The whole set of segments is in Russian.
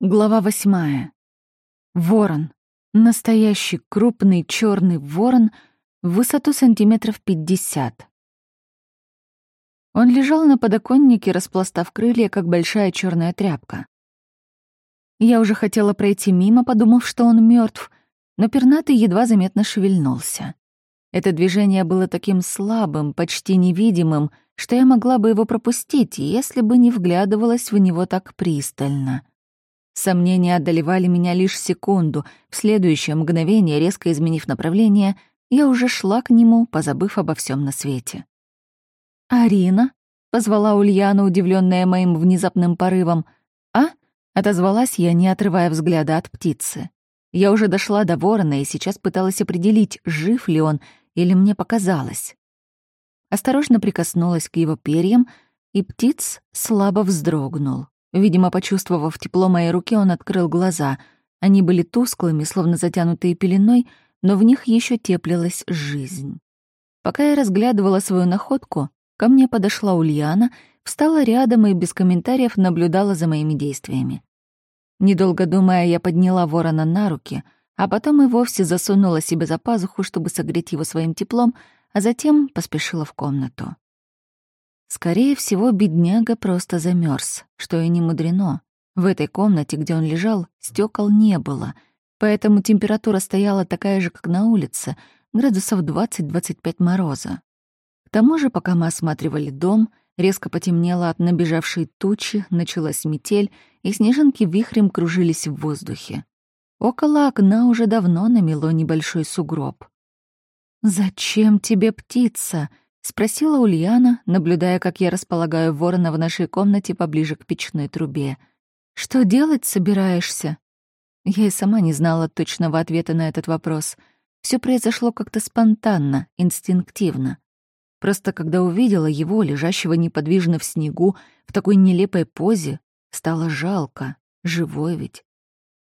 Глава восьмая. Ворон. Настоящий крупный черный ворон в высоту сантиметров пятьдесят. Он лежал на подоконнике, распластав крылья, как большая черная тряпка. Я уже хотела пройти мимо, подумав, что он мертв, но пернатый едва заметно шевельнулся. Это движение было таким слабым, почти невидимым, что я могла бы его пропустить, если бы не вглядывалась в него так пристально — Сомнения одолевали меня лишь секунду. В следующее мгновение, резко изменив направление, я уже шла к нему, позабыв обо всем на свете. «Арина?» — позвала Ульяна, удивленная моим внезапным порывом. «А?» — отозвалась я, не отрывая взгляда от птицы. Я уже дошла до ворона и сейчас пыталась определить, жив ли он или мне показалось. Осторожно прикоснулась к его перьям, и птиц слабо вздрогнул. Видимо, почувствовав тепло моей руки, он открыл глаза. Они были тусклыми, словно затянутые пеленой, но в них еще теплилась жизнь. Пока я разглядывала свою находку, ко мне подошла Ульяна, встала рядом и без комментариев наблюдала за моими действиями. Недолго думая, я подняла ворона на руки, а потом и вовсе засунула себе за пазуху, чтобы согреть его своим теплом, а затем поспешила в комнату. Скорее всего, бедняга просто замерз, что и не мудрено. В этой комнате, где он лежал, стекол не было, поэтому температура стояла такая же, как на улице, градусов 20-25 мороза. К тому же, пока мы осматривали дом, резко потемнело от набежавшей тучи, началась метель, и снежинки вихрем кружились в воздухе. Около окна уже давно намело небольшой сугроб. «Зачем тебе птица?» — спросила Ульяна, наблюдая, как я располагаю ворона в нашей комнате поближе к печной трубе. «Что делать собираешься?» Я и сама не знала точного ответа на этот вопрос. Все произошло как-то спонтанно, инстинктивно. Просто когда увидела его, лежащего неподвижно в снегу, в такой нелепой позе, стало жалко. Живой ведь.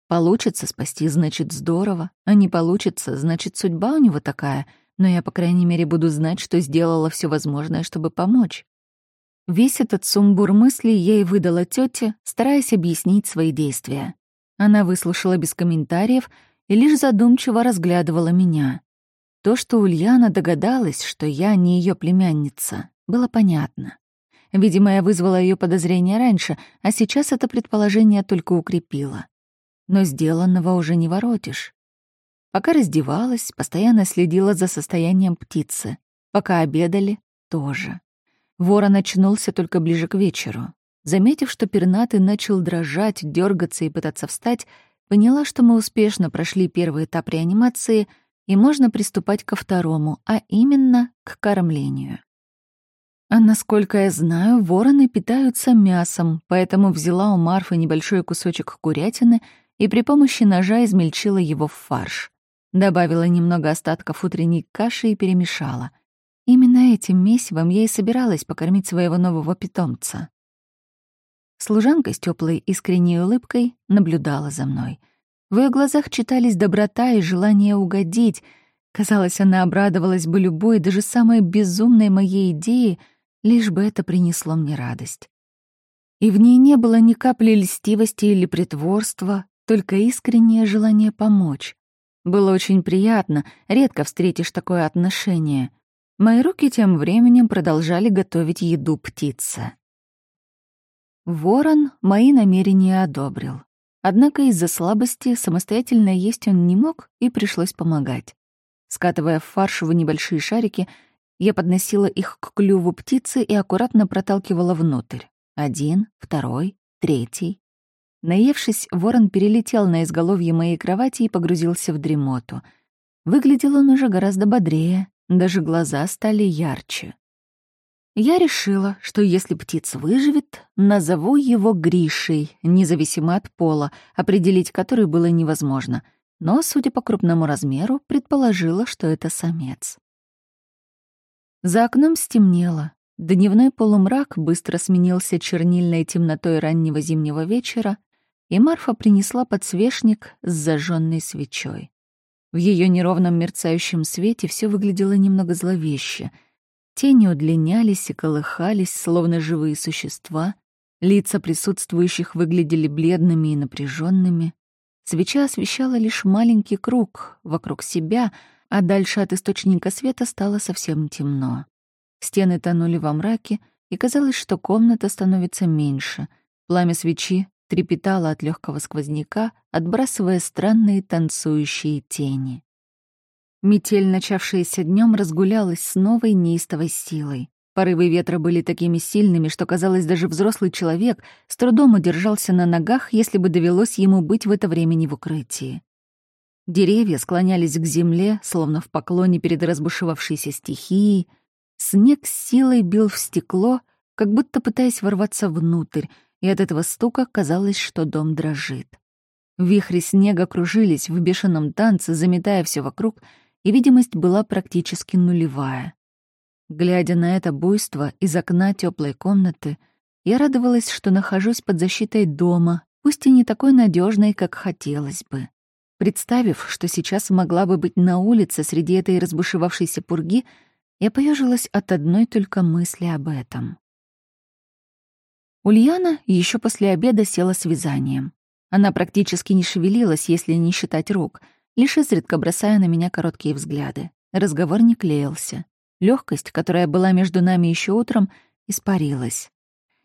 Получится спасти, значит, здорово. А не получится, значит, судьба у него такая — но я, по крайней мере, буду знать, что сделала все возможное, чтобы помочь. Весь этот сумбур мыслей я и выдала тете, стараясь объяснить свои действия. Она выслушала без комментариев и лишь задумчиво разглядывала меня. То, что Ульяна догадалась, что я не ее племянница, было понятно. Видимо, я вызвала ее подозрения раньше, а сейчас это предположение только укрепило. Но сделанного уже не воротишь. Пока раздевалась, постоянно следила за состоянием птицы. Пока обедали, тоже. Ворон очнулся только ближе к вечеру. Заметив, что пернатый начал дрожать, дергаться и пытаться встать, поняла, что мы успешно прошли первый этап реанимации и можно приступать ко второму, а именно к кормлению. А насколько я знаю, вороны питаются мясом, поэтому взяла у Марфы небольшой кусочек курятины и при помощи ножа измельчила его в фарш. Добавила немного остатков утренней каши и перемешала. Именно этим месивом я и собиралась покормить своего нового питомца. Служанка с теплой искренней улыбкой наблюдала за мной. В ее глазах читались доброта и желание угодить. Казалось, она обрадовалась бы любой, даже самой безумной моей идее, лишь бы это принесло мне радость. И в ней не было ни капли льстивости или притворства, только искреннее желание помочь. Было очень приятно, редко встретишь такое отношение. Мои руки тем временем продолжали готовить еду птице. Ворон мои намерения одобрил. Однако из-за слабости самостоятельно есть он не мог, и пришлось помогать. Скатывая фарш в небольшие шарики, я подносила их к клюву птицы и аккуратно проталкивала внутрь. Один, второй, третий. Наевшись, ворон перелетел на изголовье моей кровати и погрузился в дремоту. Выглядел он уже гораздо бодрее, даже глаза стали ярче. Я решила, что если птица выживет, назову его Гришей, независимо от пола, определить который было невозможно, но, судя по крупному размеру, предположила, что это самец. За окном стемнело. Дневной полумрак быстро сменился чернильной темнотой раннего зимнего вечера, и Марфа принесла подсвечник с зажженной свечой. В ее неровном мерцающем свете все выглядело немного зловеще. Тени удлинялись и колыхались, словно живые существа, Лица присутствующих выглядели бледными и напряженными. Свеча освещала лишь маленький круг вокруг себя, а дальше от источника света стало совсем темно. Стены тонули во мраке, и казалось, что комната становится меньше. Пламя свечи трепетало от легкого сквозняка, отбрасывая странные танцующие тени. Метель, начавшаяся днем, разгулялась с новой неистовой силой. Порывы ветра были такими сильными, что, казалось, даже взрослый человек с трудом удержался на ногах, если бы довелось ему быть в это время не в укрытии. Деревья склонялись к земле, словно в поклоне перед разбушевавшейся стихией. Снег с силой бил в стекло, как будто пытаясь ворваться внутрь, и от этого стука казалось, что дом дрожит. Вихри снега кружились в бешеном танце, заметая все вокруг, и видимость была практически нулевая. Глядя на это буйство из окна теплой комнаты, я радовалась, что нахожусь под защитой дома, пусть и не такой надежной, как хотелось бы. Представив, что сейчас могла бы быть на улице среди этой разбушевавшейся пурги, я поежилась от одной только мысли об этом. Ульяна еще после обеда села с вязанием. Она практически не шевелилась, если не считать рук, лишь изредка бросая на меня короткие взгляды. Разговор не клеился. Легкость, которая была между нами еще утром, испарилась.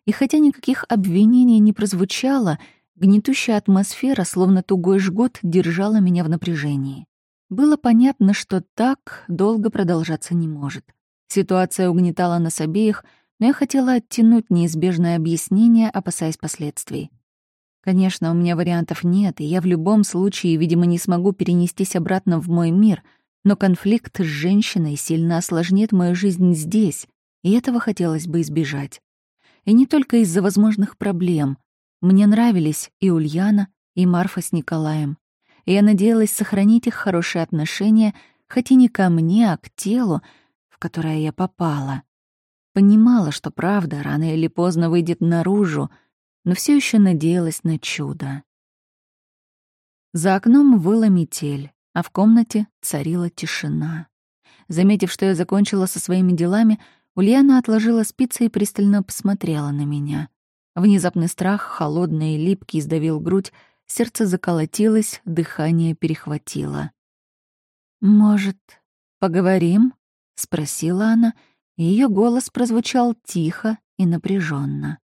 И хотя никаких обвинений не прозвучало, гнетущая атмосфера, словно тугой жгут, держала меня в напряжении. Было понятно, что так долго продолжаться не может. Ситуация угнетала нас обеих, но я хотела оттянуть неизбежное объяснение, опасаясь последствий. Конечно, у меня вариантов нет, и я в любом случае, видимо, не смогу перенестись обратно в мой мир — но конфликт с женщиной сильно осложнит мою жизнь здесь, и этого хотелось бы избежать. И не только из-за возможных проблем. Мне нравились и Ульяна, и Марфа с Николаем. И я надеялась сохранить их хорошие отношения, хоть и не ко мне, а к телу, в которое я попала. Понимала, что правда рано или поздно выйдет наружу, но все еще надеялась на чудо. За окном выла метель а в комнате царила тишина. Заметив, что я закончила со своими делами, Ульяна отложила спицы и пристально посмотрела на меня. Внезапный страх, холодный и липкий, сдавил грудь, сердце заколотилось, дыхание перехватило. «Может, поговорим?» — спросила она, ее голос прозвучал тихо и напряженно.